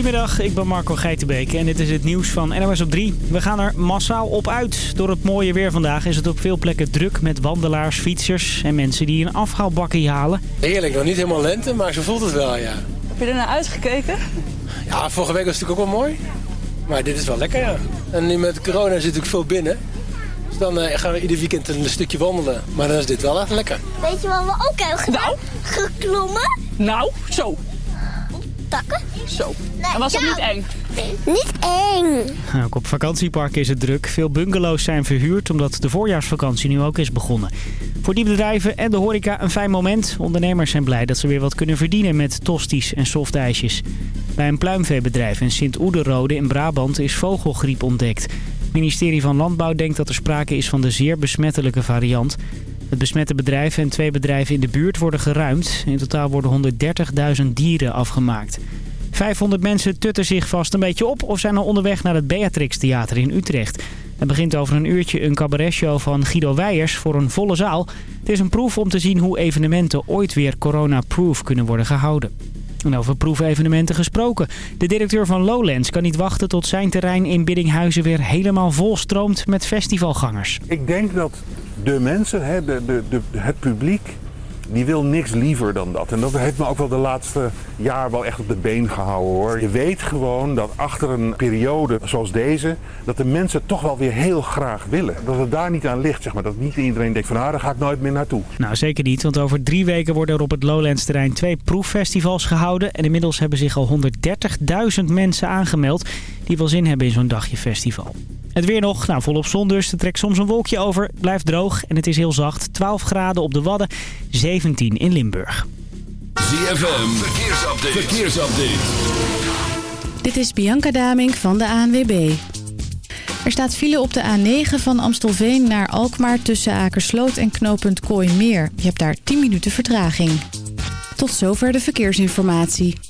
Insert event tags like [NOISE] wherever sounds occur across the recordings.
Goedemiddag, ik ben Marco Geitenbeek en dit is het nieuws van NOS op 3. We gaan er massaal op uit. Door het mooie weer vandaag is het op veel plekken druk met wandelaars, fietsers en mensen die een afhaalbakkie halen. Heerlijk, nog niet helemaal lente, maar zo voelt het wel, ja. Heb je er naar uitgekeken? Ja, vorige week was het natuurlijk ook wel mooi. Maar dit is wel lekker, ja. En nu met corona zit natuurlijk veel binnen. Dus dan eh, gaan we ieder weekend een stukje wandelen. Maar dan is dit wel echt lekker. Weet je wat we ook hebben gedaan? Nou? Geklommen. Nou, zo. Takken. Zo. Nee, En was dat ja. niet eng? Niet eng. Ook op vakantieparken is het druk. Veel bungalows zijn verhuurd omdat de voorjaarsvakantie nu ook is begonnen. Voor die bedrijven en de horeca een fijn moment. Ondernemers zijn blij dat ze weer wat kunnen verdienen met tosties en softijsjes. Bij een pluimveebedrijf in Sint-Oederode in Brabant is vogelgriep ontdekt. Het ministerie van Landbouw denkt dat er sprake is van de zeer besmettelijke variant. Het besmette bedrijf en twee bedrijven in de buurt worden geruimd. In totaal worden 130.000 dieren afgemaakt. 500 mensen tutten zich vast een beetje op of zijn al onderweg naar het Beatrix Theater in Utrecht. Het begint over een uurtje een cabaretshow van Guido Weijers voor een volle zaal. Het is een proef om te zien hoe evenementen ooit weer corona-proof kunnen worden gehouden. En over proefevenementen gesproken. De directeur van Lowlands kan niet wachten tot zijn terrein in Biddinghuizen weer helemaal vol stroomt met festivalgangers. Ik denk dat de mensen, de, de, het publiek, die wil niks liever dan dat. En dat heeft me ook wel de laatste jaar wel echt op de been gehouden hoor. Je weet gewoon dat achter een periode zoals deze, dat de mensen toch wel weer heel graag willen. Dat het daar niet aan ligt, zeg maar. Dat niet iedereen denkt van ah, daar ga ik nooit meer naartoe. Nou, zeker niet, want over drie weken worden er op het Lowlands-terrein twee proeffestivals gehouden. En inmiddels hebben zich al 130.000 mensen aangemeld die wel zin hebben in zo'n dagje festival. Het weer nog, nou volop zon dus. Er trekt soms een wolkje over, het blijft droog en het is heel zacht. 12 graden op de Wadden, 17 in Limburg. ZFM, verkeersupdate. verkeersupdate. Dit is Bianca Daming van de ANWB. Er staat file op de A9 van Amstelveen naar Alkmaar tussen Akersloot en knooppunt Kooimeer. Je hebt daar 10 minuten vertraging. Tot zover de verkeersinformatie.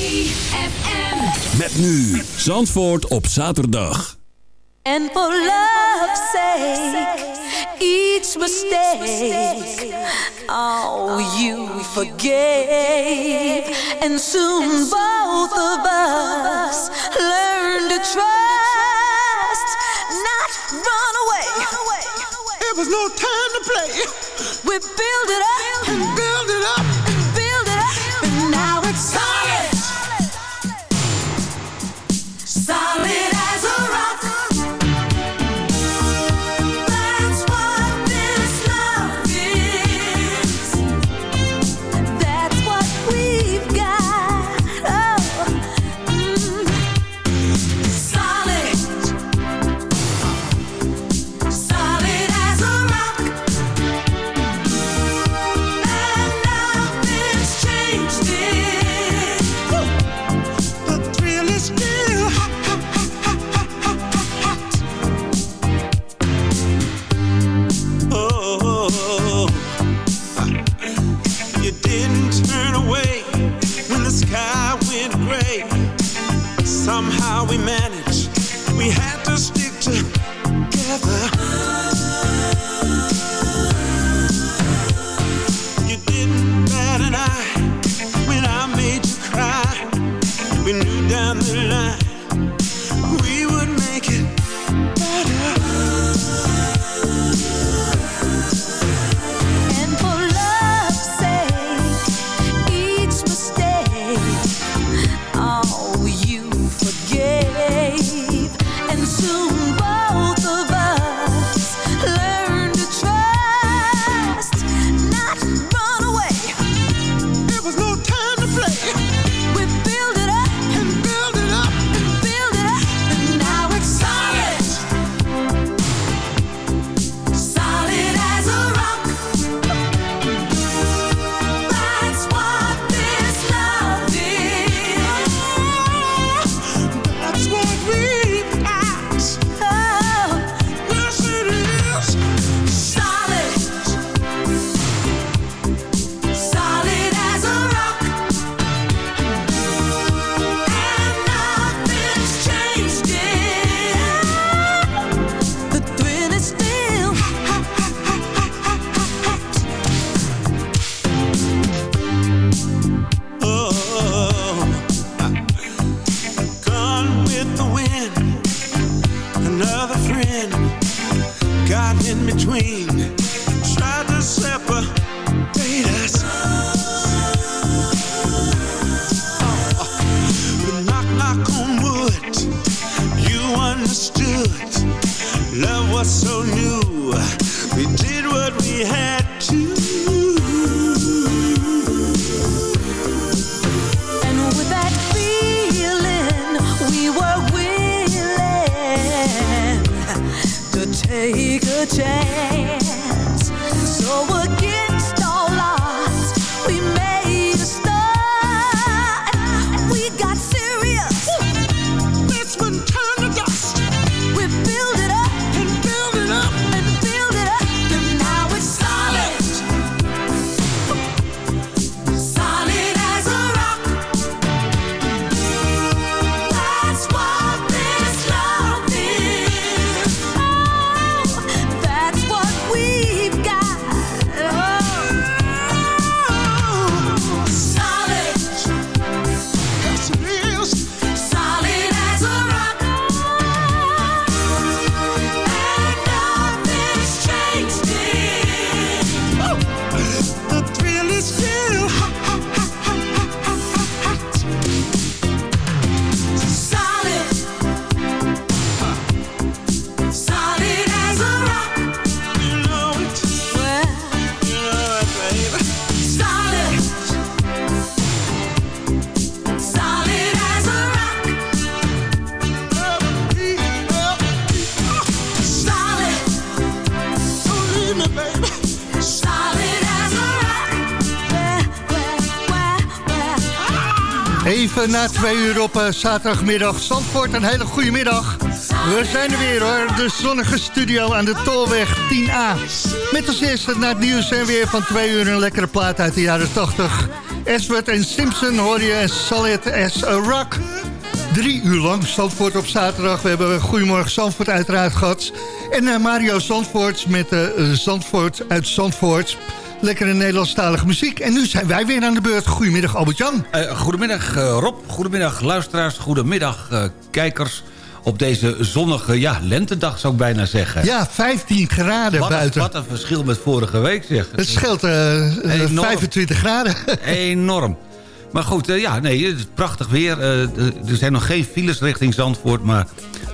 ZFM. Met nu Zandvoort op zaterdag. And for love's sake, each mistake, oh, you forgave. And soon both of us learn to trust, not run away. It was no time to play. We build it up and build it up Na twee uur op eh, zaterdagmiddag. Zandvoort, een hele goede middag. We zijn er weer hoor, de zonnige studio aan de Tolweg 10A. Met als eerste naar het nieuws en weer van twee uur een lekkere plaat uit de jaren 80. Ashworth en Simpson hoor je Solid as a Rock. Drie uur lang Zandvoort op zaterdag. We hebben Goedemorgen Zandvoort uiteraard gehad. En eh, Mario Zandvoort met eh, Zandvoort uit Zandvoort. Lekkere Nederlandstalige muziek. En nu zijn wij weer aan de beurt. Goedemiddag Albert-Jan. Eh, goedemiddag eh, Rob, goedemiddag luisteraars, goedemiddag eh, kijkers... op deze zonnige ja, lentedag zou ik bijna zeggen. Ja, 15 graden wat, buiten. Wat een verschil met vorige week zeg. Het scheelt Enorm. 25 graden. [LAUGHS] Enorm. Maar goed, ja, nee, het is prachtig weer. Er zijn nog geen files richting Zandvoort... maar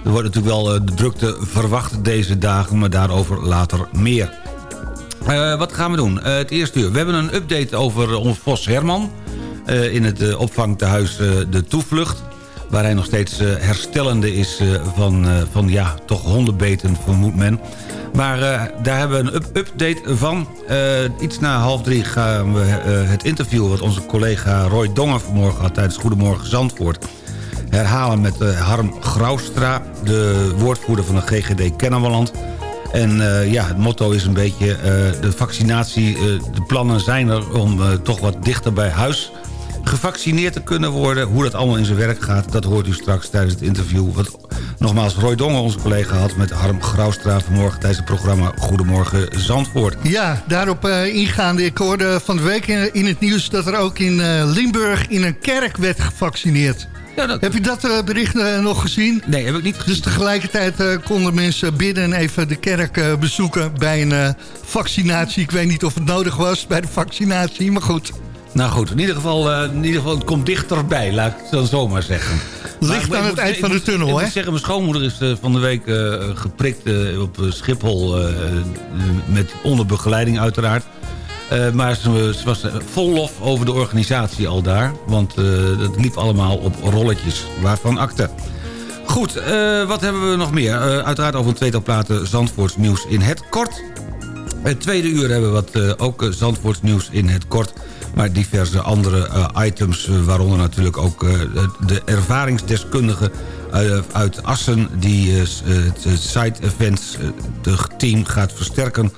er wordt natuurlijk wel de drukte verwacht deze dagen... maar daarover later meer. Eh, wat gaan we doen? Eh, het eerste uur. We hebben een update over ons Vos Herman... eh, in het opvangtehuis eh, De Toevlucht... waar hij nog steeds herstellende is van, van, ja, toch hondenbeten, vermoedt men. Maar daar hebben we een up update van. Iets na half drie gaan we het interview... wat onze collega Roy Dongen vanmorgen had tijdens Goedemorgen Zandvoort... herhalen met Harm Graustra, de woordvoerder van de GGD Kennemerland... En eh, ja, het motto is een beetje eh, de vaccinatie. eh, de plannen zijn er om toch wat dichter bij huis gevaccineerd te kunnen worden. Hoe dat allemaal in zijn werk gaat, dat hoort u straks tijdens het interview. Wat nogmaals Roy Dongen, onze collega, had met Harm Graustra vanmorgen tijdens het programma Goedemorgen Zandvoort. Ja, daarop eh, ingaande. Ik hoorde van de week in, het nieuws dat er ook in Limburg in een kerk werd gevaccineerd. Heb je dat eh, bericht eh, nog gezien? Nee, heb ik niet gezien. Dus tegelijkertijd eh, konden mensen binnen en even de kerk bezoeken bij een vaccinatie. Ik weet niet of het nodig was bij de vaccinatie, maar goed. Nou goed, in ieder geval, in ieder geval het komt dichterbij, laat ik het dan zomaar zeggen. Maar aan ik het moet- eind ik van de tunnel, ik hè? moet zeggen, mijn schoonmoeder is van de week geprikt op Schiphol... met onder begeleiding uiteraard. Eh, maar ze, was eh, vol lof over de organisatie al daar. Want eh dat liep allemaal op rolletjes, waarvan akte. Goed, wat hebben we nog meer? Uiteraard over een tweetal platen Zandvoorts nieuws in het kort. Het tweede uur hebben we wat, ook Zandvoorts nieuws in het kort. Maar diverse andere items, waaronder natuurlijk ook de ervaringsdeskundige uit Assen... die het side events team gaat versterken...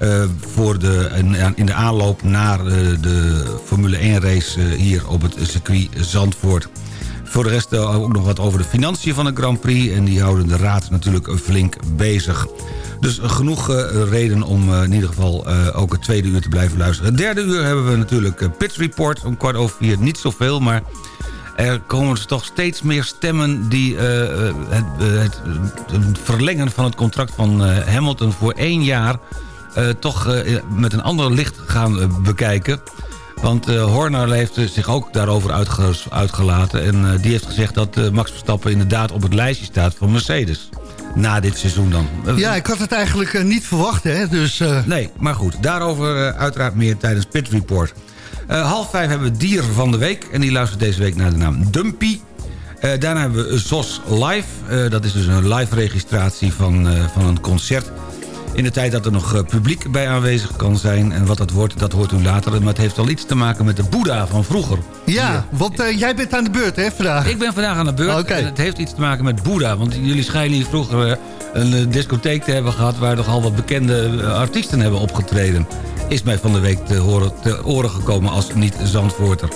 eh, voor de, in- de aanloop naar eh, de Formule 1 race eh, hier op het circuit Zandvoort. Voor de rest ook nog wat over de financiën van de Grand Prix... en die houden de raad natuurlijk flink bezig. Dus genoeg reden om in ieder geval ook het tweede uur te blijven luisteren. Het derde uur hebben we natuurlijk eh, Pit Report om kwart over vier. Niet zoveel, maar er komen dus toch steeds meer stemmen... die het, het, het verlengen van het contract van Hamilton voor één jaar... eh, toch eh, met een ander licht gaan eh, bekijken... Want eh, Horner heeft eh, zich ook daarover uitge- uitgelaten. En eh, die heeft gezegd dat eh, Max Verstappen inderdaad op het lijstje staat van Mercedes. na dit seizoen dan. Ja, ik had het eigenlijk eh, niet verwacht, hè. Dus, eh, Nee, maar goed. Daarover eh, uiteraard meer tijdens Pit Report. Eh, half vijf hebben we dier van de week. En die luistert deze week naar de naam Dumpy. Eh, daarna hebben we ZOS Live. Eh, dat is dus een live registratie van, eh, van een concert. In de tijd dat er nog eh, publiek bij aanwezig kan zijn. En wat dat wordt, dat hoort u later. Maar het heeft al iets te maken met de Boeddha van vroeger. ja, want eh, jij bent aan de beurt, hè, vandaag? Ik ben vandaag aan de beurt. En het heeft iets te maken met Boeddha. Want jullie schijnen hier vroeger eh, een discotheek te hebben gehad... waar nogal wat bekende artiesten hebben opgetreden. Is mij van de week te, horen, te oren gekomen als niet-Zandvoorter.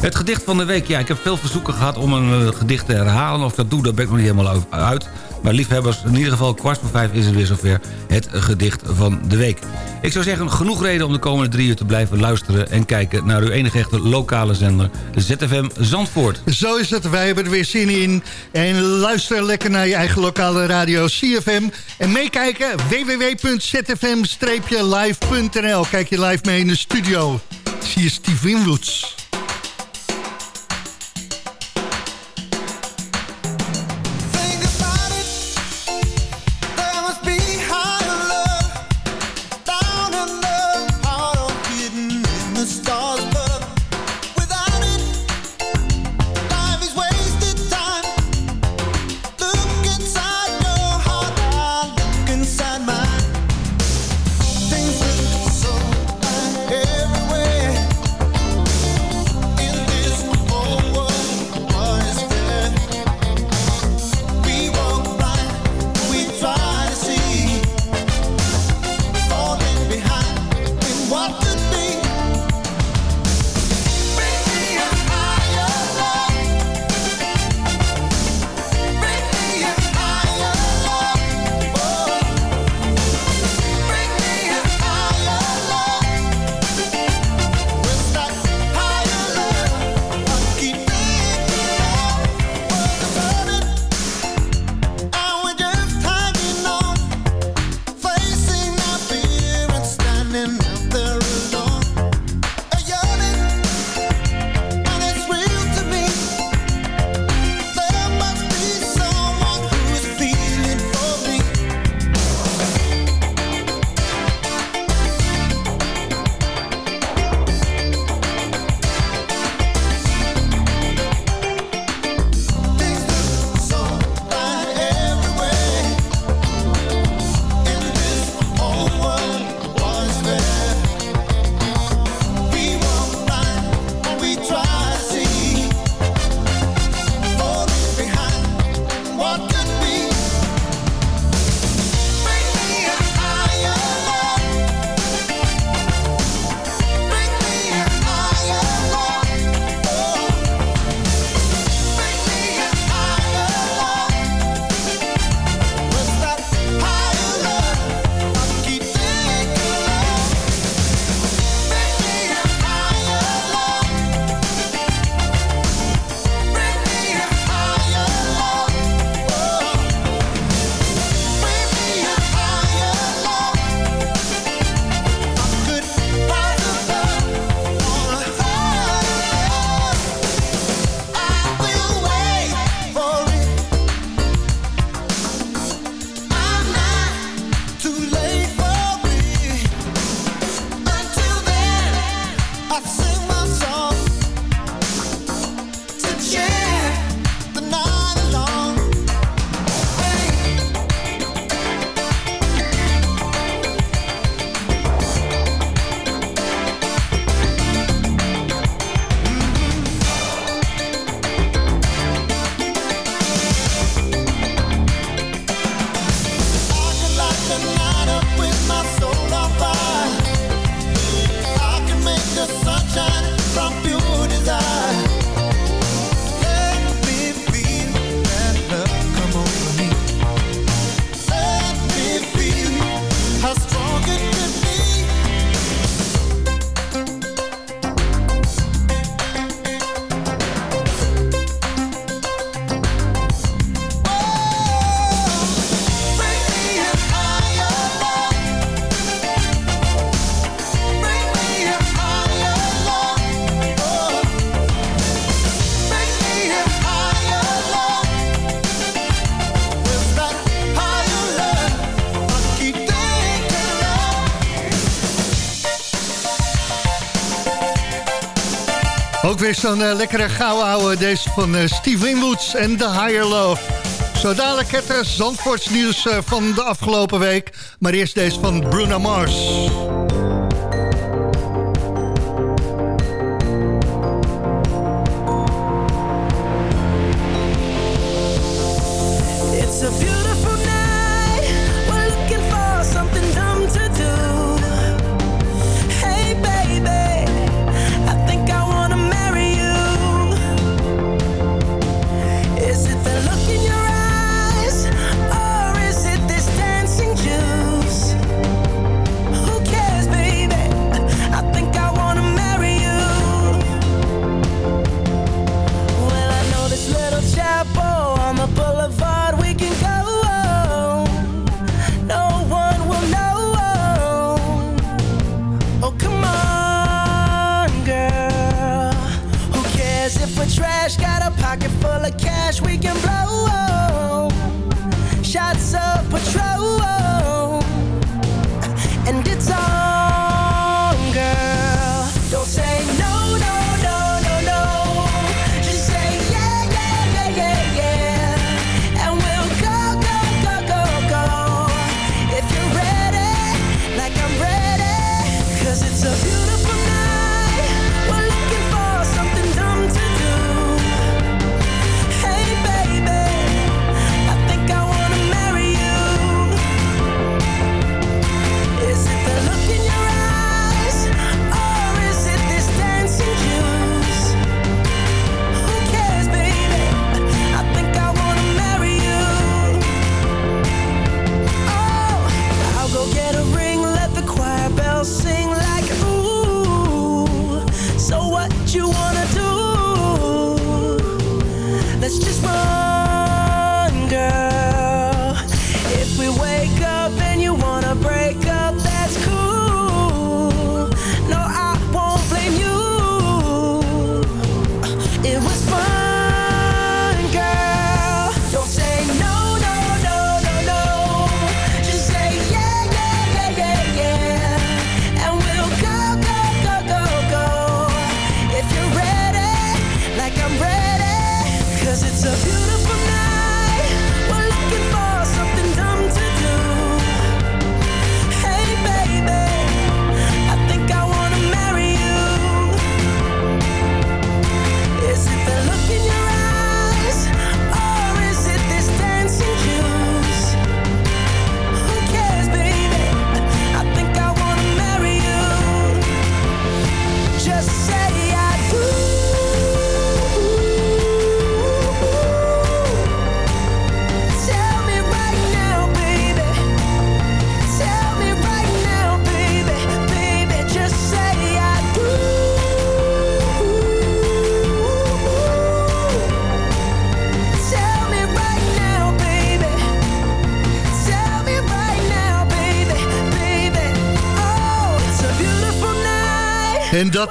Het gedicht van de week. Ja, ik heb veel verzoeken gehad om een gedicht te herhalen. Of ik dat doe, daar ben ik nog niet helemaal uit. Maar liefhebbers, in ieder geval kwart voor vijf is het weer zover. Het gedicht van de week. Ik zou zeggen, genoeg reden om de komende drie uur te blijven luisteren... en kijken naar uw enige echte lokale zender, ZFM Zandvoort. Zo is het, wij hebben er weer zin in. En luister lekker naar je eigen lokale radio CFM. En meekijken www.zfm-live.nl. Kijk je live mee in de studio. Zie je Steve Winwoods. Weer zo'n eh, lekkere ouwe. Deze van eh, Steve Winwoods en The Higher Love. Zo dadelijk het uh, Zandvoorts nieuws eh, van de afgelopen week. Maar eerst deze van Bruno Mars.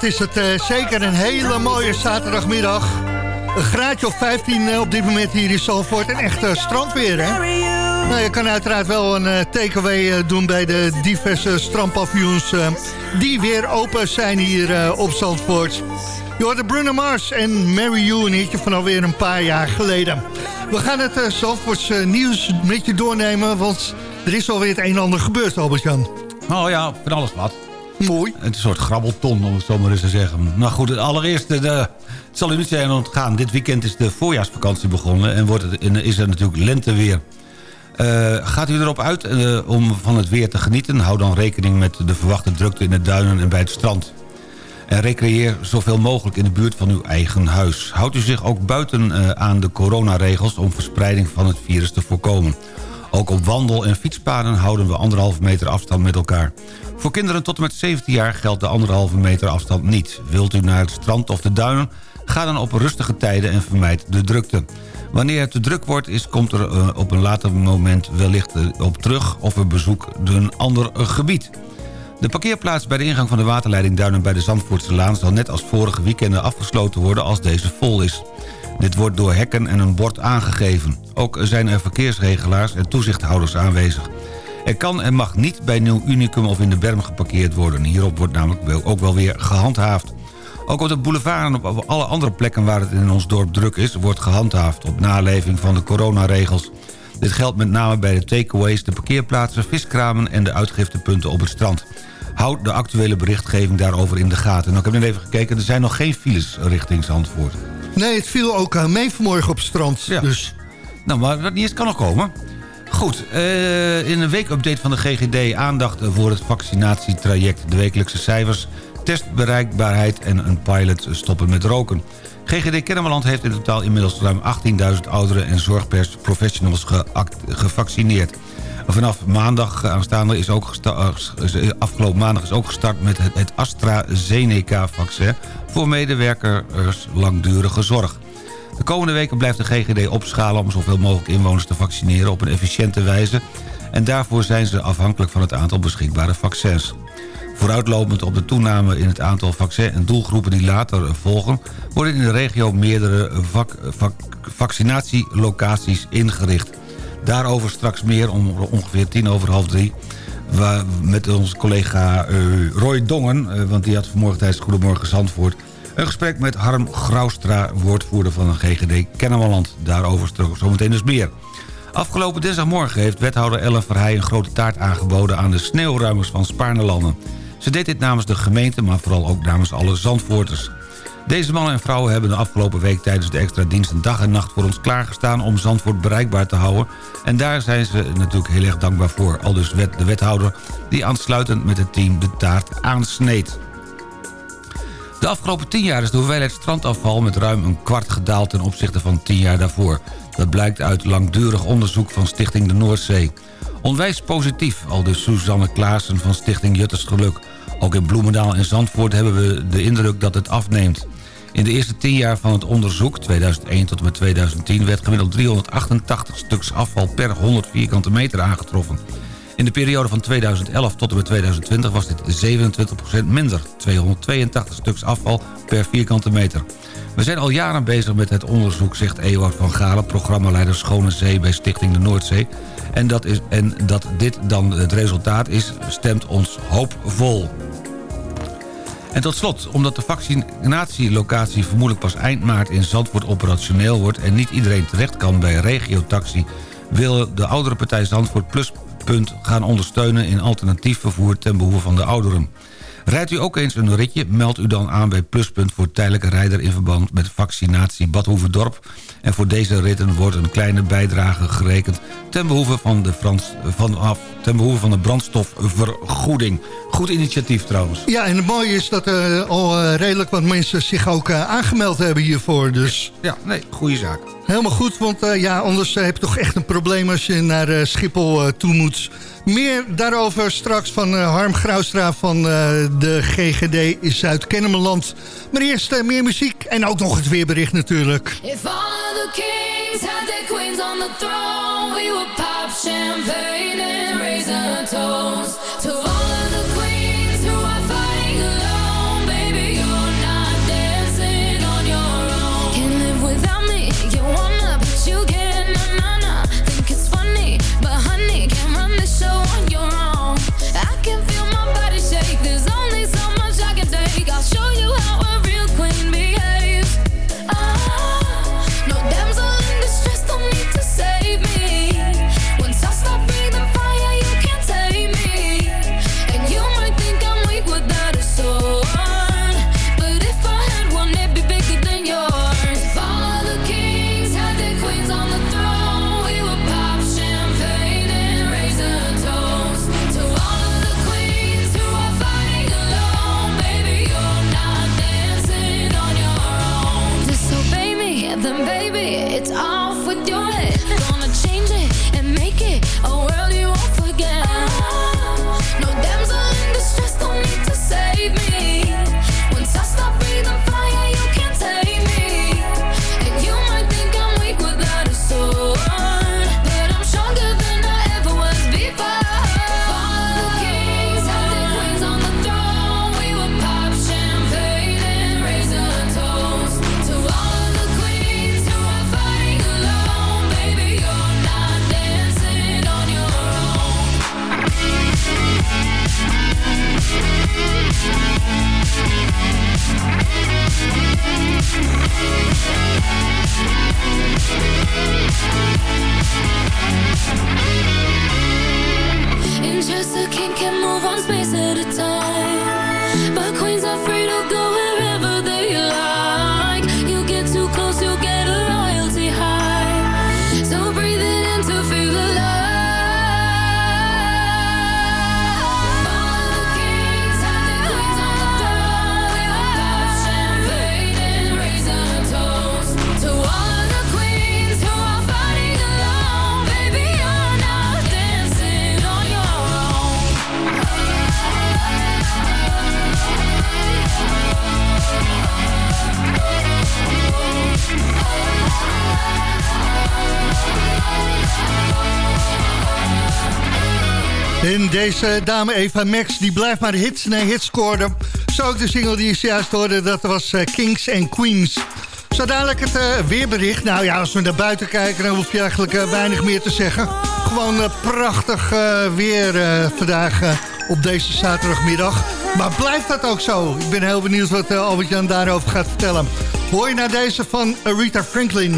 Dat is het eh, zeker een hele mooie zaterdagmiddag. Een graadje of 15 eh, op dit moment hier in Zalvoort. En echt eh, strandweer, hè? Nou, je kan uiteraard wel een eh, takeaway doen bij de diverse strandpaviljoens... die weer open zijn hier op Zandvoort. Je hoorde Bruno Mars en Mary You, een hitje van alweer een paar jaar geleden. We gaan het uh, Zandvoorts nieuws met je doornemen... want er is alweer het een en ander gebeurd, Albert-Jan. Oh ja, van alles wat. Mooi. Een soort grabbelton, om het zo maar eens te zeggen. Nou goed, allereerst, de, het zal u niet zijn ontgaan. Dit weekend is de voorjaarsvakantie begonnen... en wordt het, is er natuurlijk lenteweer. Eh gaat u erop uit eh, om van het weer te genieten? Hou dan rekening met de verwachte drukte in de duinen en bij het strand. En recreëer zoveel mogelijk in de buurt van uw eigen huis. Houdt u zich ook buiten eh, aan de coronaregels... om verspreiding van het virus te voorkomen. Ook op wandel- en fietspaden houden we anderhalve meter afstand met elkaar. Voor kinderen tot en met 17 jaar geldt de anderhalve meter afstand niet. Wilt u naar het strand of de duinen? Ga dan op rustige tijden en vermijd de drukte. Wanneer het te druk wordt, is, komt er eh, op een later moment wellicht eh, op terug... of we bezoeken een ander eh, gebied. De parkeerplaats bij de ingang van de waterleiding Duinen bij de Zandvoortse Laan... zal net als vorige weekenden afgesloten worden als deze vol is. Dit wordt door hekken en een bord aangegeven. Ook zijn er verkeersregelaars en toezichthouders aanwezig. Er kan en mag niet bij Nieuw Unicum of in de Berm geparkeerd worden. Hierop wordt namelijk ook wel weer gehandhaafd. Ook op de boulevard en op alle andere plekken waar het in ons dorp druk is... wordt gehandhaafd op naleving van de coronaregels. Dit geldt met name bij de takeaways, de parkeerplaatsen, viskramen... en de uitgiftepunten op het strand. Houd de actuele berichtgeving daarover in de gaten. Nou, ik heb net even gekeken, er zijn nog geen files richting Zandvoort. Nee, het viel ook uh, mee vanmorgen op het strand. Ja. Dus Nou, maar dat niet eens kan nog komen. Goed, eh, in een weekupdate van de GGD aandacht voor het vaccinatietraject. De wekelijkse cijfers, testbereikbaarheid en een pilot stoppen met roken. GGD Kennemerland heeft in totaal inmiddels ruim 18.000 ouderen en zorgprofessionals geact- gevaccineerd. Vanaf maandag aanstaande is ook gesta- eh, afgelopen maandag is ook gestart met het AstraZeneca-vaccin voor medewerkers langdurige zorg. De komende weken blijft de GGD opschalen om zoveel mogelijk inwoners te vaccineren op een efficiënte wijze. En daarvoor zijn ze afhankelijk van het aantal beschikbare vaccins. Vooruitlopend op de toename in het aantal vaccin- en doelgroepen die later volgen... worden in de regio meerdere vac- vac- vaccinatielocaties ingericht. Daarover straks meer om ongeveer tien over half drie... Met onze collega eh, Roy Dongen, eh, want die had vanmorgen tijdens Goedemorgen Zandvoort... een gesprek met Harm Graustra, woordvoerder van een GGD Kennemerland. Daarover zometeen dus meer. Afgelopen dinsdagmorgen heeft wethouder Ellen Verheij een grote taart aangeboden aan de sneeuwruimers van Spaarnelanden. Ze deed dit namens de gemeente, maar vooral ook namens alle Zandvoorters. Deze mannen en vrouwen hebben de afgelopen week tijdens de extra diensten dag en nacht voor ons klaargestaan om Zandvoort bereikbaar te houden. En daar zijn ze natuurlijk heel erg dankbaar voor. Al dus wet, de wethouder die aansluitend met het team de taart aansneed. De afgelopen 10 jaar is de hoeveelheid strandafval met ruim een kwart gedaald ten opzichte van 10 jaar daarvoor. Dat blijkt uit langdurig onderzoek van Stichting de Noordzee. Onwijs positief, al dus Suzanne Klaassen van Stichting Jutters Geluk. Ook in Bloemendaal en Zandvoort hebben we de indruk dat het afneemt. In de eerste 10 jaar van het onderzoek, 2001 tot en met 2010... werd gemiddeld 388 stuks afval per 100 vierkante meter aangetroffen. In de periode van 2011 tot en met 2020 was dit 27% minder. 282 stuks afval per vierkante meter. We zijn al jaren bezig met het onderzoek, zegt Ewout van Galen... programmaleider Schone Zee bij Stichting de Noordzee. En dat, is, en dat dit dan het resultaat is, stemt ons hoopvol. En tot slot, omdat de vaccinatielocatie vermoedelijk pas eind maart in Zandvoort operationeel wordt... en niet iedereen terecht kan bij regiotaxi... wil de oudere partij Zandvoort Pluspunt gaan ondersteunen in alternatief vervoer ten behoeve van de ouderen. Rijdt u ook eens een ritje, meld u dan aan bij Pluspunt voor tijdelijke rijder in verband met vaccinatie Badhoevedorp. En voor deze ritten wordt een kleine bijdrage gerekend ten behoeve van de, Frans, vanaf, ten behoeve van de brandstofvergoeding. Goed initiatief trouwens. Ja, en het mooie is dat er al eh, redelijk wat mensen zich ook eh, aangemeld hebben hiervoor. Dus Ja, nee, goede zaak. helemaal goed, want eh, ja, anders eh, heb je toch echt een probleem als je naar eh, Schiphol eh, toe moet. Meer daarover straks van eh, Harm Graustra van eh, de GGD Zuid-Kennemerland. Maar eerst eh, meer muziek en ook nog het weerbericht natuurlijk. If all the kings had their queens on the throne, we would pop champagne and raise a toast then baby, it's off with your head. Deze dame Eva Max, die blijft maar hits na hits scoren. Zo ook de single die je zojuist hoorde, dat was eh, Kings and Queens. Zo dadelijk het eh, weerbericht. Nou ja, als we naar buiten kijken, dan hoef je eigenlijk eh, weinig meer te zeggen. Gewoon prachtig weer vandaag op deze zaterdagmiddag. Maar blijft dat ook zo? Ik ben heel benieuwd wat Albert-Jan daarover gaat vertellen. Hoor je naar deze van Aretha Franklin.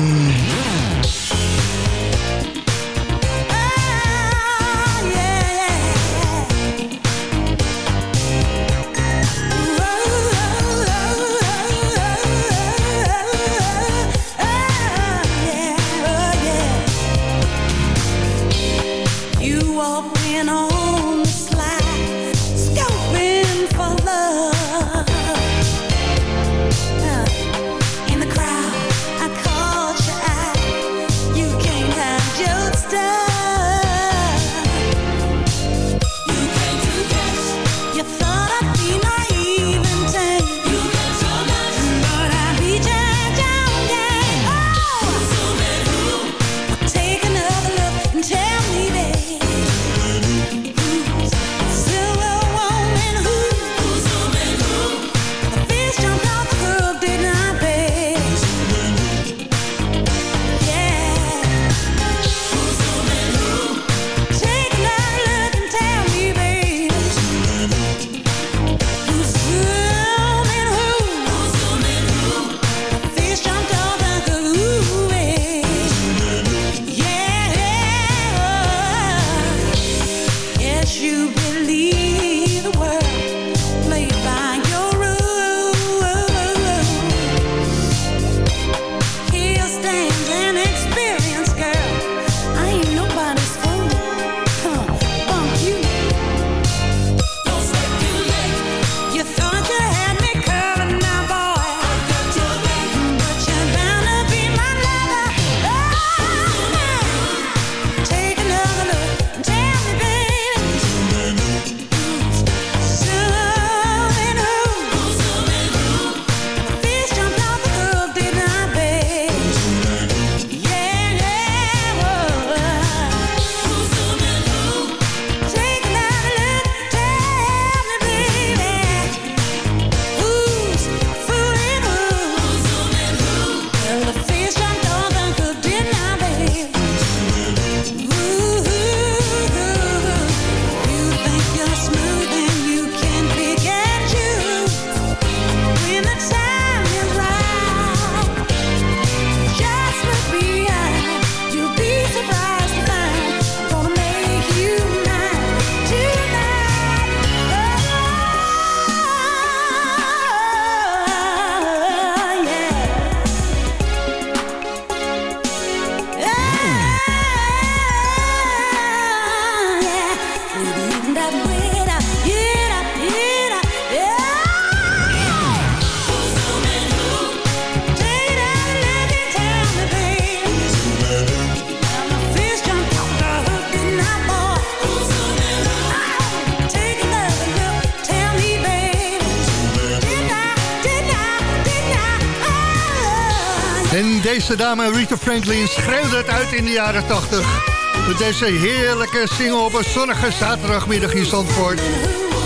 Deze dame Rita Franklin schreeuwde het uit in de jaren 80. Met deze heerlijke single op een zonnige zaterdagmiddag in Zandvoort.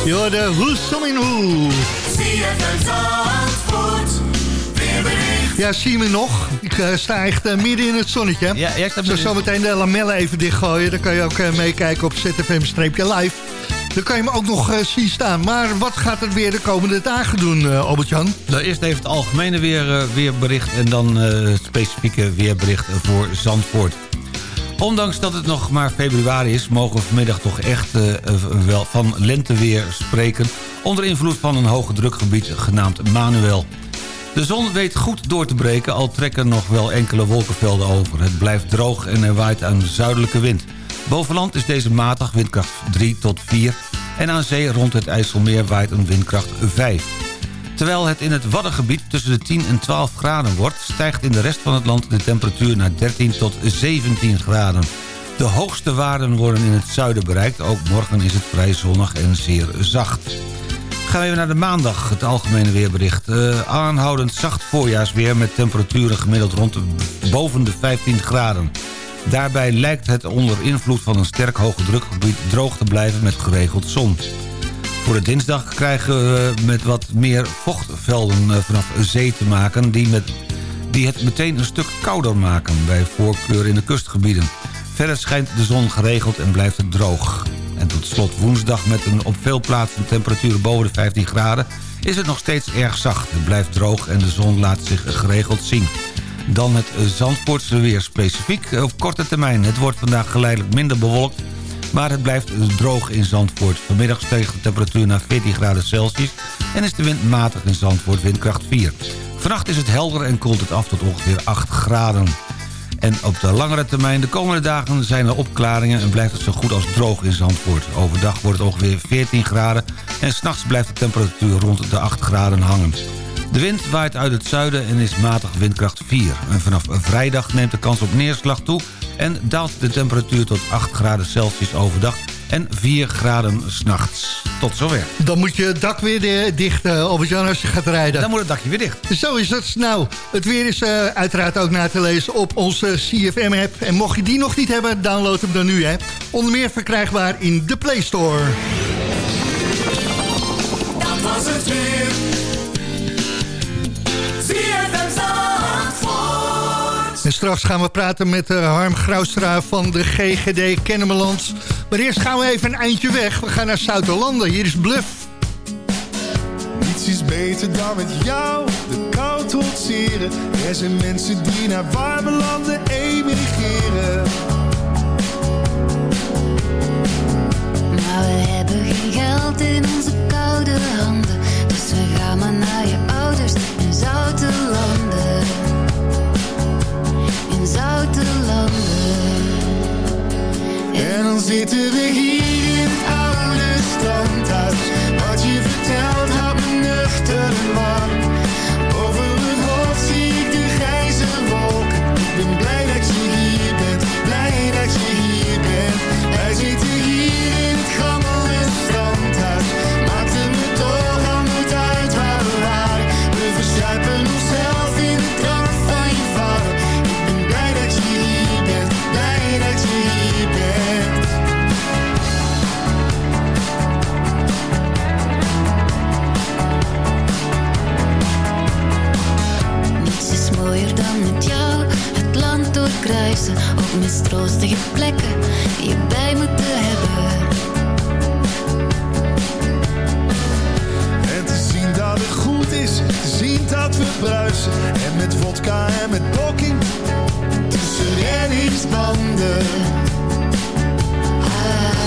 Je hoorde Who's Coming Who. Ja, zie je me nog? Ik eh, sta echt eh, midden in het zonnetje. Ja, staat Zo zometeen de lamellen even dichtgooien. Dan kan je ook eh, meekijken op ZFM-live. Dan kan je me ook nog eh, zien staan. Maar wat gaat het weer de komende dagen doen, eh, Albert-Jan? Nou, eerst even het algemene weer, eh, weerbericht en dan eh, specifieke weerbericht voor Zandvoort. Ondanks dat het nog maar februari is... mogen we vanmiddag toch echt wel van lenteweer spreken... onder invloed van een hoge drukgebied genaamd Manuel. De zon weet goed door te breken, al trekken nog wel enkele wolkenvelden over. Het blijft droog en er waait een zuidelijke wind. Bovenland is deze matig windkracht 3 tot 4... en aan zee rond het IJsselmeer waait een windkracht 5. Terwijl het in het Waddengebied tussen de 10 en 12 graden wordt... stijgt in de rest van het land de temperatuur naar 13 tot 17 graden. De hoogste waarden worden in het zuiden bereikt. Ook morgen is het vrij zonnig en zeer zacht. Gaan we even naar de maandag, het algemene weerbericht. Eh, aanhoudend zacht voorjaarsweer met temperaturen gemiddeld rond de, boven de 15 graden. Daarbij lijkt het onder invloed van een sterk hoge drukgebied droog te blijven met geregeld zon. Voor de dinsdag krijgen we met wat meer vochtvelden eh, vanaf zee te maken... die, met, die het meteen een stuk kouder maken, bij voorkeur in de kustgebieden. Verder schijnt de zon geregeld en blijft het droog. En tot slot woensdag met een op veel plaatsen temperaturen boven de 15 graden... is het nog steeds erg zacht. Het blijft droog en de zon laat zich geregeld zien. Dan het Zandvoortse weer specifiek op korte termijn. Het wordt vandaag geleidelijk minder bewolkt maar het blijft droog in Zandvoort. Vanmiddag steeg de temperatuur naar 14 graden Celsius... en is de wind matig in Zandvoort, windkracht 4. Vannacht is het helder en koelt het af tot ongeveer 8 graden. En op de langere termijn, de komende dagen zijn er opklaringen... en blijft het zo goed als droog in Zandvoort. Overdag wordt het ongeveer 14 graden... en s'nachts blijft de temperatuur rond de 8 graden hangen. De wind waait uit het zuiden en is matig windkracht 4. En vanaf vrijdag neemt de kans op neerslag toe... en daalt de temperatuur tot 8 graden Celsius overdag en 4 graden s'nachts. Tot zover. Dan moet je het dak weer eh, dicht, uh, Albert-Jan, als je gaat rijden. Dan moet het dakje weer dicht. Zo is het. Nou, het weer is uh, uiteraard ook na te lezen op onze CFM-app. En mocht je die nog niet hebben, download hem dan nu. Hè. Onder meer verkrijgbaar in de Play Store. Dat was het weer. Straks gaan we praten met uh, Harm Graustra van de GGD Kennemerland. Maar eerst gaan we even een eindje weg. We gaan naar Zuiderlanden. Hier is Bluff. Niets is beter dan met jou de kou trotseren. Er zijn mensen die naar warme landen emigreren. Maar we hebben geen geld in onze zitten we hier doorkruisen. Op mistroostige plekken je bij moeten hebben. En te zien dat het goed is, te zien dat we bruisen. En met vodka en met blokking, tussen reddingsbanden. Ah.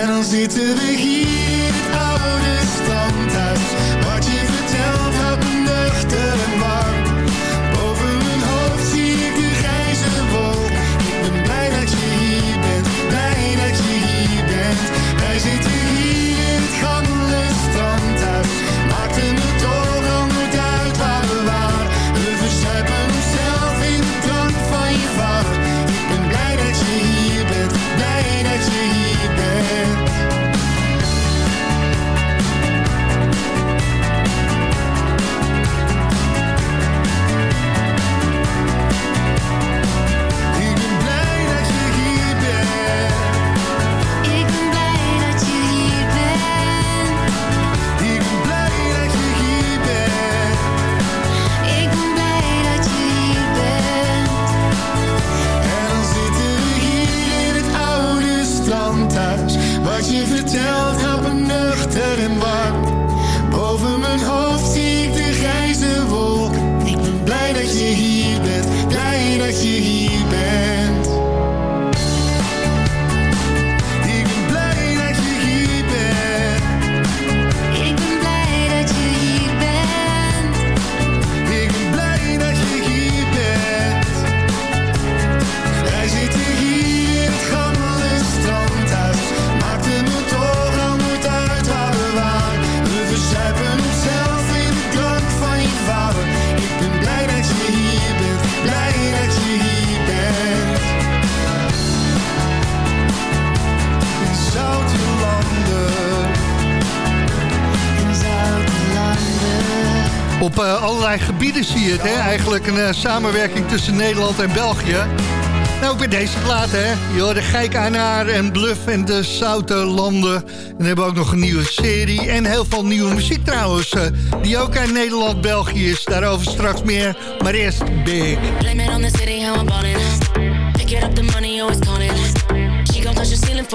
En dan zitten we hier het oude allerlei gebieden zie je het, hè? Eigenlijk een eh, samenwerking tussen Nederland en België. Nou, ook bij deze plaat, hè? Je hoorde Geik Anaar en Bluff en de Zoute Landen. En dan hebben we ook nog een nieuwe serie en heel veel nieuwe muziek trouwens. eh, die ook uit Nederland, België is. Daarover straks meer, maar eerst Big. On the city, how I'm. Pick up, the money touch ceiling.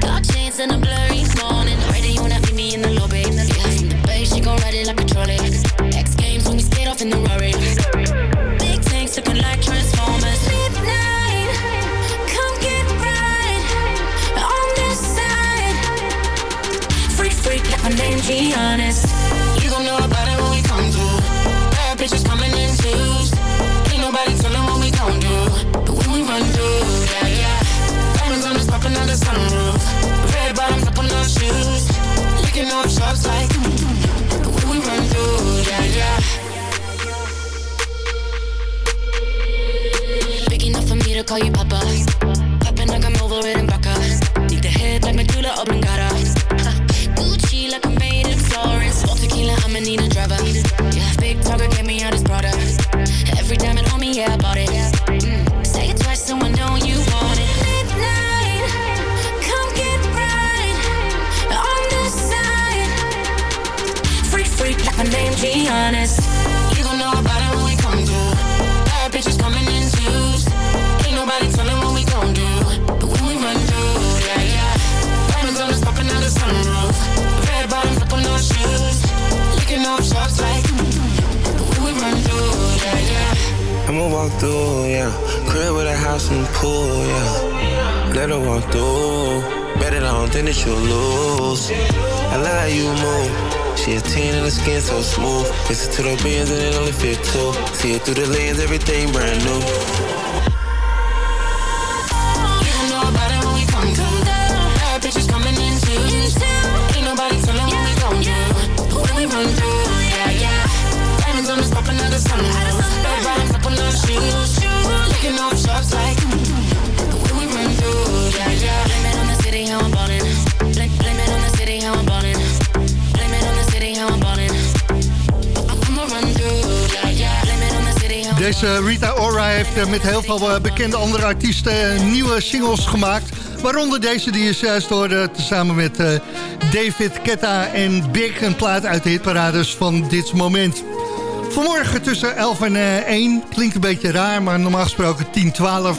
Dark chains blurry my G honest. You gon' know about it when we come through. Bad bitches coming in twos. Ain't nobody telling what we gon' do. But when we run through, yeah, yeah. Diamonds on us popping out the sunroof. Red bottoms up on our shoes. Licking off shots like. Mm, mm, mm. But when we run through, yeah, yeah. Big enough for me to call you Papa. Popping like I'm over it in Baka. Need the head like Medulla Oblongata. Need a walk through, yeah. Crib with a house and pool, yeah. Let her walk through. Bet it, I don't think that you'll lose. I love how you move. She a 10 and the skin so smooth. Listen to the bands and it only fit two. See it through the lens, everything brand new. Deze Rita Ora heeft eh, met heel veel eh, bekende andere artiesten eh, nieuwe singles gemaakt. Waaronder deze die je juist hoorde, samen met eh, David Ketta en Big. Een plaat uit de hitparades van dit moment. Vanmorgen tussen 11 en eh, 1. Klinkt een beetje raar, maar normaal gesproken 10, 12.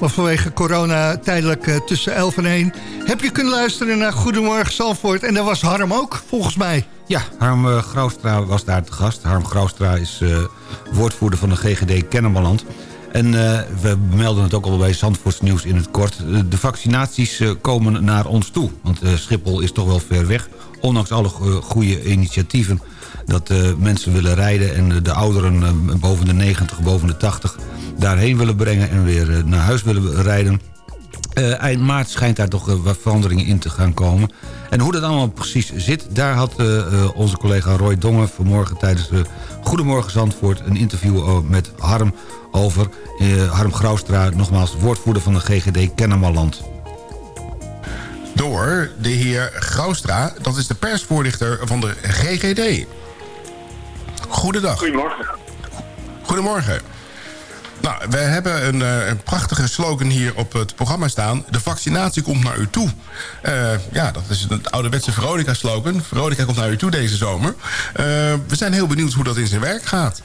Maar vanwege corona tijdelijk eh, tussen 11 en 1. Heb je kunnen luisteren naar Goedemorgen Zandvoort. En daar was Harm ook, volgens mij. Ja, Harm eh, Graustra was daar te gast. Harm Graustra is eh, woordvoerder van de GGD Kennemerland. En eh, we melden het ook al bij Zandvoorts nieuws in het kort. De vaccinaties komen naar ons toe. Want Schiphol is toch wel ver weg. Ondanks alle go- goede initiatieven dat mensen willen rijden... en de ouderen boven de 90, boven de 80 daarheen willen brengen... en weer naar huis willen rijden... Eh, eind maart schijnt daar toch eh, wat veranderingen in te gaan komen. En hoe dat allemaal precies zit... daar had eh, eh, onze collega Roy Dongen vanmorgen tijdens de Goedemorgen Zandvoort... een interview eh, met Harm over. Eh, Harm Graustra, nogmaals woordvoerder van de GGD Kennemerland. door de heer Graustra. Dat is de persvoorlichter van de GGD. Goedendag. Goedemorgen. Goedemorgen. Nou, we hebben een, eh, een prachtige slogan hier op het programma staan. De vaccinatie komt naar u toe. Eh, ja, dat is een ouderwetse Veronica-slogan. Veronica komt naar u toe deze zomer. Eh, we zijn heel benieuwd hoe dat in zijn werk gaat.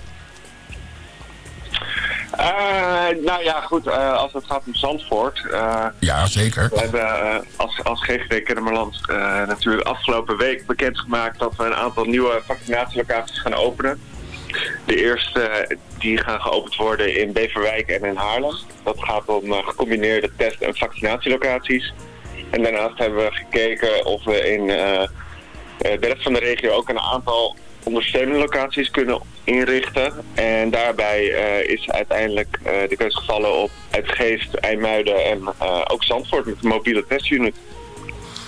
Nou ja, goed, als het gaat om Zandvoort. ja, zeker. We hebben als, als GGD Kennemerland natuurlijk afgelopen week bekendgemaakt dat we een aantal nieuwe vaccinatielocaties gaan openen. De eerste die gaan geopend worden in Beverwijk en in Haarlem. Dat gaat om eh, gecombineerde test- en vaccinatielocaties. En daarnaast hebben we gekeken of we in eh, eh, de rest van de regio ook een aantal ondersteunende locaties kunnen inrichten. En daarbij is uiteindelijk de keus gevallen op Uitgeest, IJmuiden en ook Zandvoort met een mobiele testunit.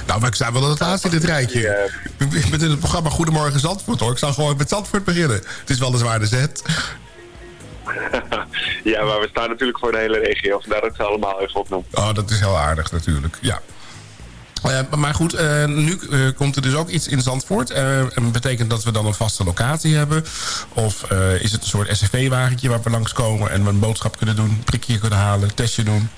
Nou, maar ik sta wel het laatste in dit rijtje. Ik ben in het programma Goedemorgen Zandvoort, hoor. Ik zou gewoon met Zandvoort beginnen. Het is weliswaar de zet. [LAUGHS] ja, maar we staan natuurlijk voor de hele regio. Vandaar dat ik ze allemaal even opnoem. Oh, dat is heel aardig natuurlijk, ja. Eh, maar goed, eh, nu eh, komt er dus ook iets in Zandvoort. En betekent dat we dan een vaste locatie hebben? Of is het een soort SCV-wagentje waar we langskomen... en we een boodschap kunnen doen, prikje kunnen halen, testje doen?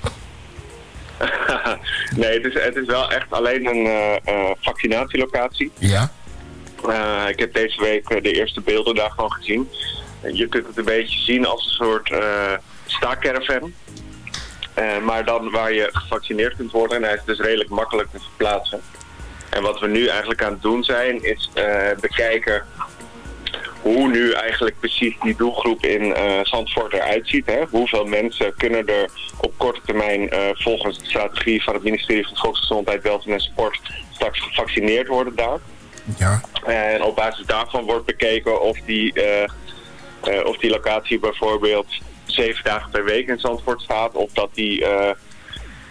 [LAUGHS] nee, het is, het is wel echt alleen een vaccinatielocatie. Ja. Ik heb deze week de eerste beelden daarvan gezien. Eh, je kunt het een beetje zien als een soort uh, staakcaravan. Eh, maar dan waar je gevaccineerd kunt worden. En hij is dus redelijk makkelijk te verplaatsen. En wat we nu eigenlijk aan het doen zijn, is eh, bekijken hoe nu eigenlijk precies die doelgroep in eh, Zandvoort eruit ziet. Hè? Hoeveel mensen kunnen er op korte termijn eh, volgens de strategie van het ministerie van Volksgezondheid, Welzijn en Sport straks gevaccineerd worden daar. Ja. En op basis daarvan wordt bekeken of die, eh, eh, of die locatie bijvoorbeeld zeven dagen per week in Zandvoort staat. Of dat die eh,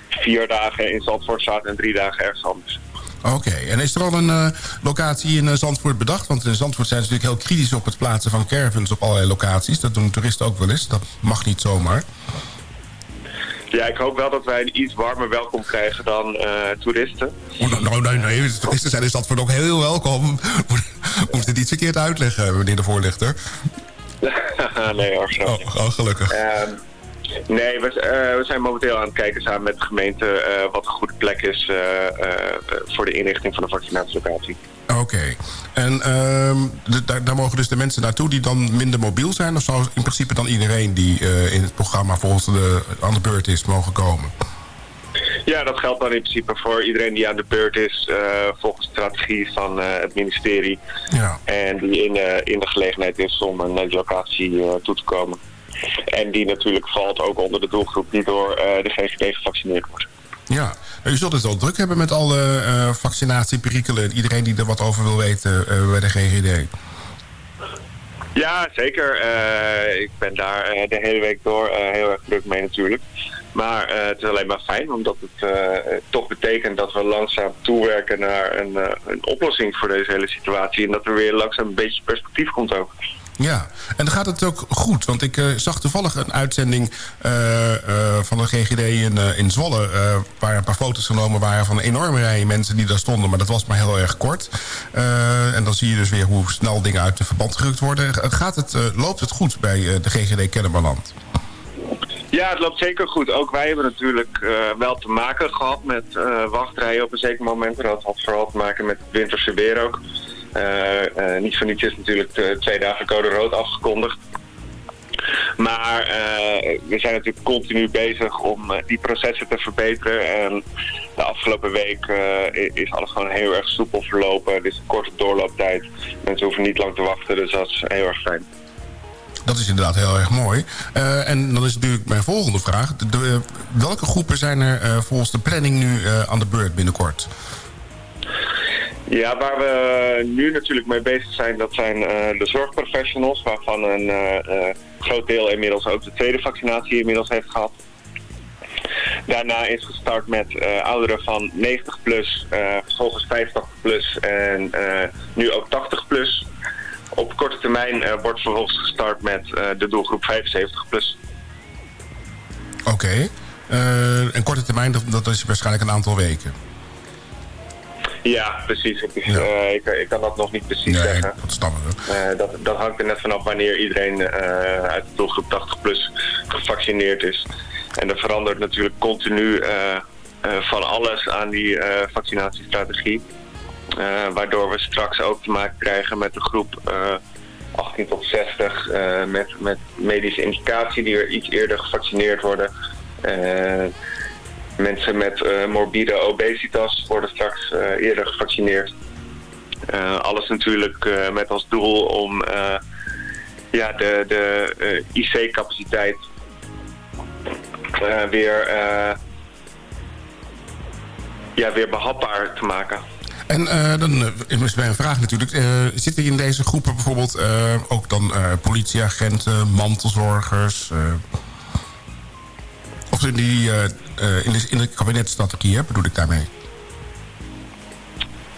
vier dagen in Zandvoort staat en drie dagen ergens anders. Oké, en is er al een eh, locatie in Zandvoort bedacht? Want in Zandvoort zijn ze natuurlijk heel kritisch op het plaatsen van caravans op allerlei locaties. Dat doen toeristen ook wel eens. Dat mag niet zomaar. Ja, ik hoop wel dat wij een iets warmer welkom krijgen dan toeristen. Oh, nou, nou, nee, nee, toeristen zijn in Zandvoort ook heel welkom. [LAUGHS] Moet het niet verkeerd uitleggen, meneer de voorlichter. [LAUGHS] nee hoor, zo. Oh, oh, gelukkig. Ehm, nee, we, eh, we zijn momenteel aan het kijken samen met de gemeente eh, wat een goede plek is eh, voor de inrichting van de vaccinatielocatie. Oké. En ehm, de- daar, daar mogen dus de mensen naartoe die dan minder mobiel zijn? Of zou in principe dan iedereen die in het programma volgens de, aan de beurt is mogen komen? Ja, dat geldt dan in principe voor iedereen die aan de beurt is eh, volgens de strategie van eh, het ministerie. Ja. En die in, eh, in de gelegenheid is om naar die locatie toe te komen. En die natuurlijk valt ook onder de doelgroep die door de GGD gevaccineerd wordt. Ja. U zult het wel druk hebben met alle eh vaccinatieperikelen. Iedereen die er wat over wil weten bij de GGD. Ja, zeker. Ik ben daar de hele week door heel erg druk mee natuurlijk. Maar eh, het is alleen maar fijn, omdat het eh, toch betekent dat we langzaam toewerken naar een, eh, een oplossing voor deze hele situatie. En dat er weer langzaam een beetje perspectief komt ook. Ja, en dan gaat het ook goed. Want ik zag toevallig een uitzending van de GGD in, in Zwolle... waar een paar foto's genomen waren van een enorme rij mensen die daar stonden. Maar dat was maar heel erg kort. En dan zie je dus weer hoe snel dingen uit de verband gerukt worden. Gaat het, loopt het goed bij de GGD Kennemerland? Ja, het loopt zeker goed. Ook wij hebben natuurlijk eh, wel te maken gehad met eh, wachtrijen op een zeker moment. En dat had vooral te maken met het winterse weer ook. Eh, niet voor niets is natuurlijk twee dagen code rood afgekondigd. Maar we zijn natuurlijk continu bezig om die processen te verbeteren. En de afgelopen week is alles gewoon heel erg soepel verlopen. Het is een korte doorlooptijd. Mensen hoeven niet lang te wachten, dus dat is heel erg fijn. Dat is inderdaad heel erg mooi. Eh, en dan is natuurlijk mijn volgende vraag. Welke groepen zijn er eh, volgens de planning nu eh, aan de beurt binnenkort? Ja, waar we nu natuurlijk mee bezig zijn, dat zijn de zorgprofessionals, waarvan een groot deel inmiddels ook de tweede vaccinatie inmiddels heeft gehad. Daarna is gestart met ouderen van 90 plus, vervolgens 85 plus en nu ook 80 plus. Op korte termijn eh, wordt vervolgens gestart met eh, de doelgroep 75 plus. Oké. Eh, en korte termijn, dat, dat is waarschijnlijk een aantal weken. Ja, precies. Ik, ik kan dat nog niet precies zeggen. Dat dat, dat hangt er net vanaf wanneer iedereen uit de doelgroep 80 plus gevaccineerd is. En er verandert natuurlijk continu van alles aan die vaccinatiestrategie. Eh, waardoor we straks ook te maken krijgen met de groep eh, 18 tot 60 eh, met, met medische indicatie die er iets eerder gevaccineerd worden. Eh, mensen met eh, morbide obesitas worden straks eh, eerder gevaccineerd. Eh, alles natuurlijk eh, met als doel om eh, ja, de, de eh, IC-capaciteit eh, weer, eh, ja, weer behapbaar te maken. En eh, dan eh, is mijn vraag natuurlijk... eh, zitten in deze groepen bijvoorbeeld ook dan politieagenten, mantelzorgers... of in, die, in, de, in de kabinetstrategie, hè, bedoel ik daarmee?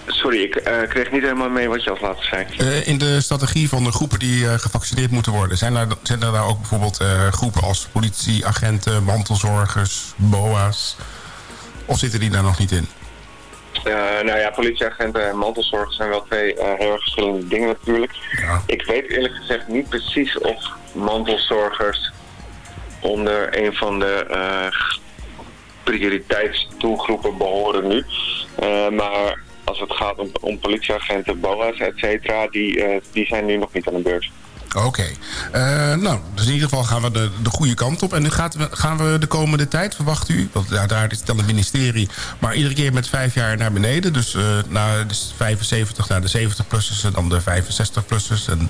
Sorry, ik kreeg niet helemaal mee wat je als laatste zei. In de strategie van de groepen die gevaccineerd moeten worden... zijn er, zijn er daar ook bijvoorbeeld groepen als politieagenten, mantelzorgers, boa's? Of zitten die daar nog niet in? Eh, nou ja, politieagenten en mantelzorgers zijn wel twee eh, heel erg verschillende dingen natuurlijk. Ik weet eerlijk gezegd niet precies of mantelzorgers onder een van de eh, prioriteitsdoelgroepen behoren nu. Maar als het gaat om, om politieagenten, BOA's, et cetera, die, die zijn nu nog niet aan de beurt. Oké. Eh, nou, dus in ieder geval gaan we de, de goede kant op. En nu gaat, gaan we de komende tijd, verwacht u... want daar is dan het ministerie... maar iedere keer met vijf jaar naar beneden. Dus eh naar de 75 naar de 70-plussers... en dan de 65-plussers. En...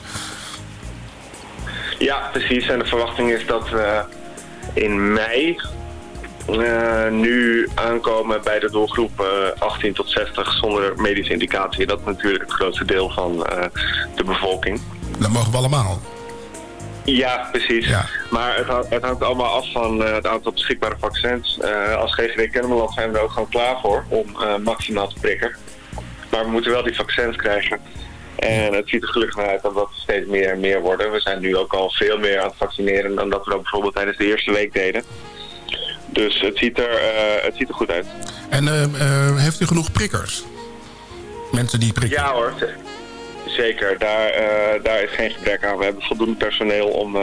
Ja, precies. En de verwachting is dat we in mei eh, nu aankomen bij de doelgroep eh, 18 tot 60 zonder medische indicatie. Dat is natuurlijk het grootste deel van eh, de bevolking. Dat mogen we allemaal. Ja, precies. Maar het, hou- het hangt allemaal af van eh, het aantal beschikbare vaccins. Eh, als GGD Kennemerland zijn we er ook gewoon klaar voor om eh, maximaal te prikken. Maar we moeten wel die vaccins krijgen. En het ziet er gelukkig naar uit dat dat steeds meer en meer worden. We zijn nu ook al veel meer aan het vaccineren dan dat we dat bijvoorbeeld tijdens de eerste week deden. Dus het ziet er, eh, het ziet er goed uit. En eh, eh, heeft u genoeg prikkers? Mensen die prikken? Ja hoor, zeker. Daar, daar is geen gebrek aan. We hebben voldoende personeel om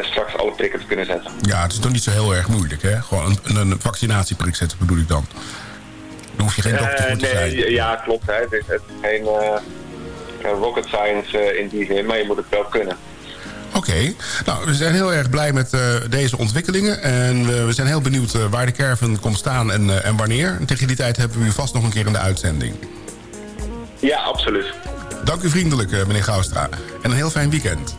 straks alle prikken te kunnen zetten. Ja, het is toch niet zo heel erg moeilijk, hè? Gewoon een, een vaccinatieprik zetten bedoel ik dan. Daar hoef je geen dokter voor te nee, zijn. Ja, klopt. Hè. Het, is, het is geen rocket science in die zin, maar je moet het wel kunnen. Oké, nou, we zijn heel erg blij met eh, deze ontwikkelingen. En we, we zijn heel benieuwd eh, waar de caravan komt staan en, eh, en wanneer. En tegen die tijd hebben we u vast nog een keer in de uitzending. Ja, absoluut. Dank u vriendelijk, eh, meneer Goustra. En een heel fijn weekend.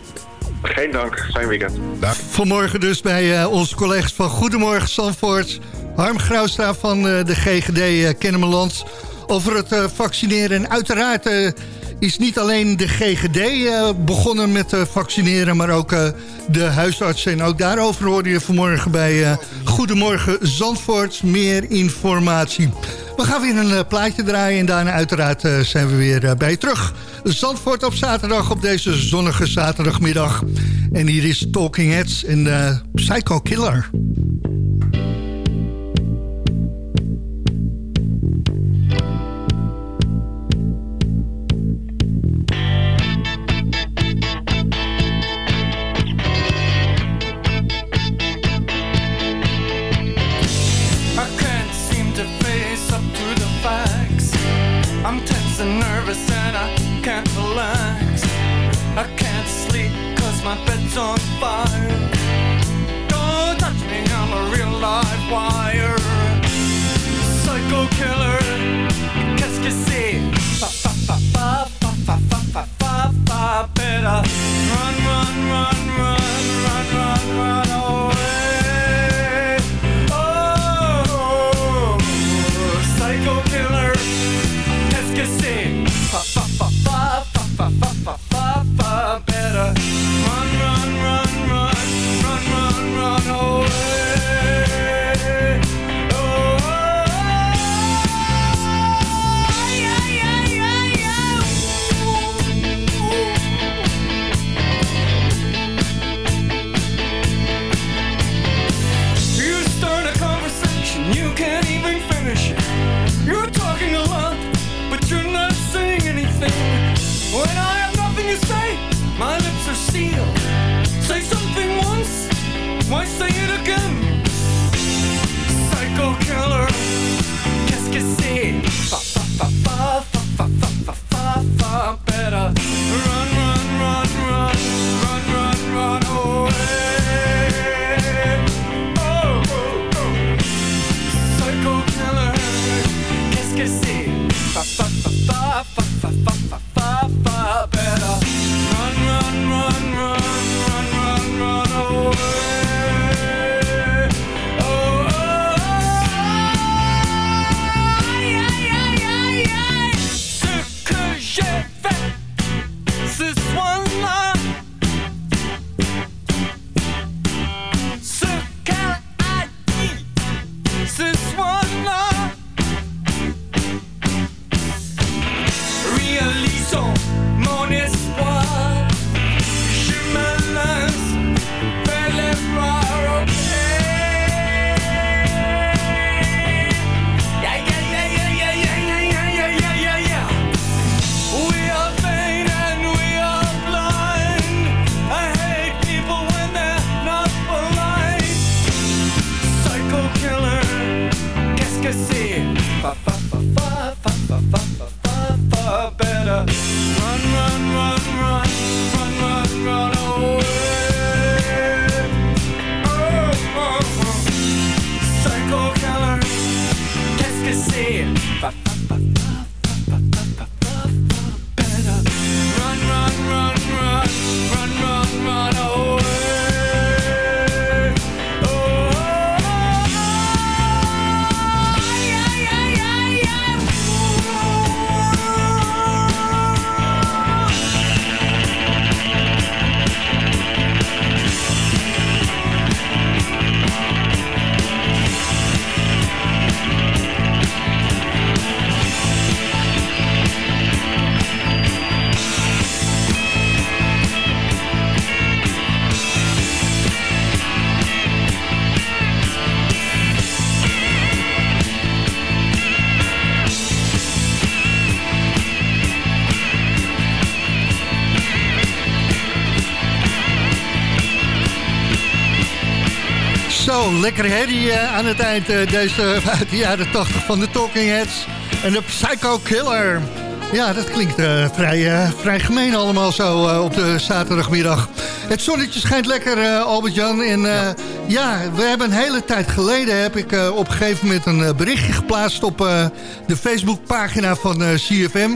Geen dank. Fijn weekend. Dag. Vanmorgen dus bij eh, onze collega's van Goedemorgen Zandvoort. Harm Grauwstra van eh, de GGD Kennemerland. Over het eh, vaccineren. En uiteraard eh, is niet alleen de GGD eh, begonnen met eh, vaccineren... maar ook eh, de huisartsen. En ook daarover hoorde je vanmorgen bij Goedemorgen Zandvoort. Meer informatie. We gaan weer een plaatje draaien en daarna uiteraard zijn we weer bij je terug. Zandvoort op zaterdag op deze zonnige zaterdagmiddag. En hier is Talking Heads en Psycho Killer. My bed's on fire. Don't touch me, I'm a real live wire. Psycho killer, Zo, lekker herrie eh, aan het eind. eh, deze uit [LAUGHS] de jaren 80 van de Talking Heads. En de Psycho Killer. Ja, dat klinkt eh, vrij, vrij gemeen allemaal zo op de zaterdagmiddag. Het zonnetje schijnt lekker, Albert-Jan. En eh, ja. we hebben een hele tijd geleden... heb ik op een gegeven moment een berichtje geplaatst... op de Facebookpagina van CFM...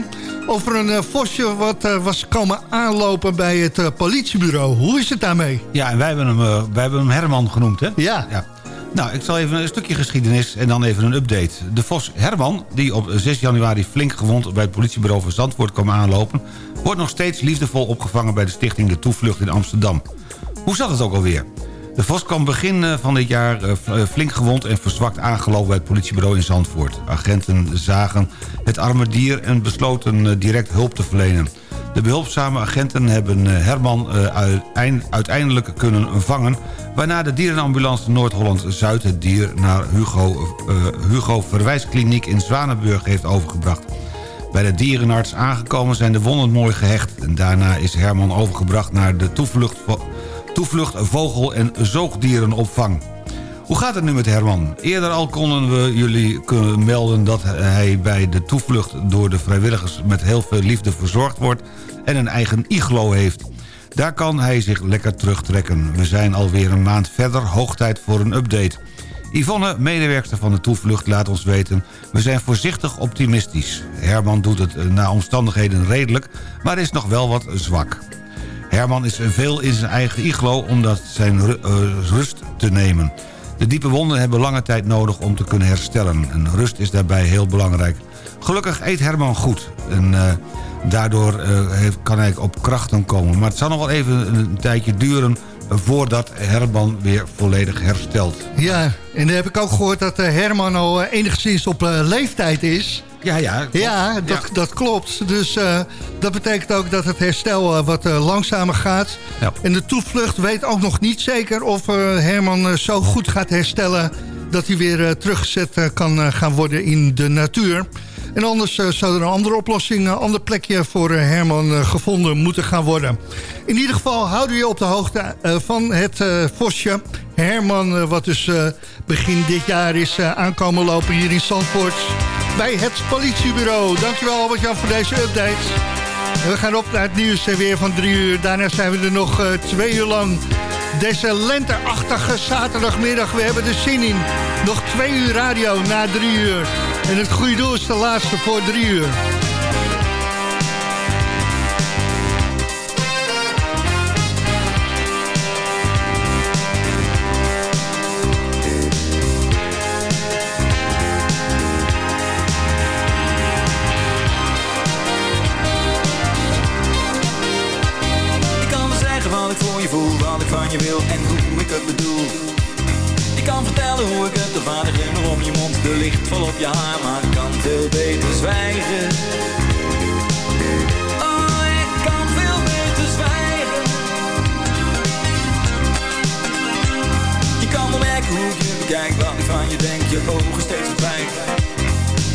over een vosje wat was komen aanlopen bij het politiebureau. Hoe is het daarmee? Ja, en wij hebben hem, wij hebben hem Herman genoemd, hè? Ja. ja. Nou, ik zal even een stukje geschiedenis en dan even een update. De Vos Herman, die op 6 januari flink gewond... bij het politiebureau van Zandvoort kwam aanlopen... wordt nog steeds liefdevol opgevangen bij de stichting De Toevlucht in Amsterdam. Hoe zat het ook alweer? De Vos kwam begin eh, van dit jaar eh, eh, flink gewond en verzwakt aangelopen bij het politiebureau in Zandvoort. Agenten zagen het arme dier en besloten direct hulp te verlenen. De behulpzame agenten hebben eh, Herman eh, uiteind- uiteindelijk kunnen vangen... waarna de dierenambulance Noord-Holland-Zuid het dier naar Hugo, eh, Hugo Verwijskliniek in Zwanenburg heeft overgebracht. Bij de dierenarts aangekomen zijn de wonden mooi gehecht. En daarna is Herman overgebracht naar de toevlucht, toevlucht vogel- en zoogdierenopvang. Hoe gaat het nu met Herman? Eerder al konden we jullie melden dat hij bij de toevlucht door de vrijwilligers met heel veel liefde verzorgd wordt en een eigen iglo heeft. Daar kan hij zich lekker terugtrekken. We zijn alweer een maand verder, hoog tijd voor een update. Yvonne, medewerkster van de toevlucht, laat ons weten... we zijn voorzichtig optimistisch. Herman doet het eh, naar omstandigheden redelijk, maar is nog wel wat zwak. Herman is veel in zijn eigen iglo om dat zijn eh, rust te nemen. De diepe wonden hebben lange tijd nodig om te kunnen herstellen. En rust is daarbij heel belangrijk. Gelukkig eet Herman goed. En eh, daardoor eh, kan hij op krachten komen. Maar het zal nog wel even een, tijdje duren... voordat Herman weer volledig herstelt. Ja, en dan heb ik ook gehoord dat eh, Herman al enigszins op leeftijd is. Ja, ja. klopt. Ja, dat, dat klopt. Dus eh, dat betekent ook dat het herstel eh, wat eh, langzamer gaat. Ja. En de toevlucht weet ook nog niet zeker of Herman zo goed gaat herstellen... dat hij weer teruggezet kan gaan worden in de natuur. En anders zou er een andere oplossing, een ander plekje voor Herman gevonden moeten gaan worden. In ieder geval houden we je op de hoogte van het vosje. Herman, wat dus begin dit jaar is aankomen lopen hier in Zandvoort bij het politiebureau. Dankjewel Albert-Jan voor deze update. We gaan op naar het nieuws en weer van drie uur. Daarna zijn we er nog eh, twee uur lang. Deze lenteachtige zaterdagmiddag, we hebben er zin in. Nog twee uur radio na drie uur. En het goede doel is de laatste voor drie uur. Voel, wat ik van je wil en hoe ik het bedoel. Ik kan vertellen hoe ik het, de vader glimmer om je mond, de licht vol op je haar, maar ik kan veel beter zwijgen. Oh, ik kan veel beter zwijgen. Je kan wel merken hoe ik je bekijk, wat ik van je denk, je ogen steeds verdwijgen.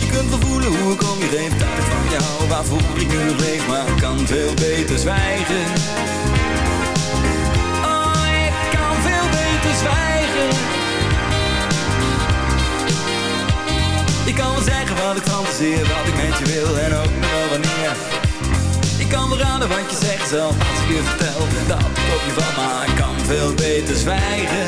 Je kunt wel voelen hoe ik om je heen, ik van jou, waarvoor ik nu leef, maar ik kan veel beter zwijgen. Zwijgen. Ik kan wel zeggen wat ik fantaseer, wat ik met je wil en ook nog wel wanneer. Ik kan wel raden wat je zegt zelf als ik je vertel dat ik op je val, maar ik kan veel beter zwijgen.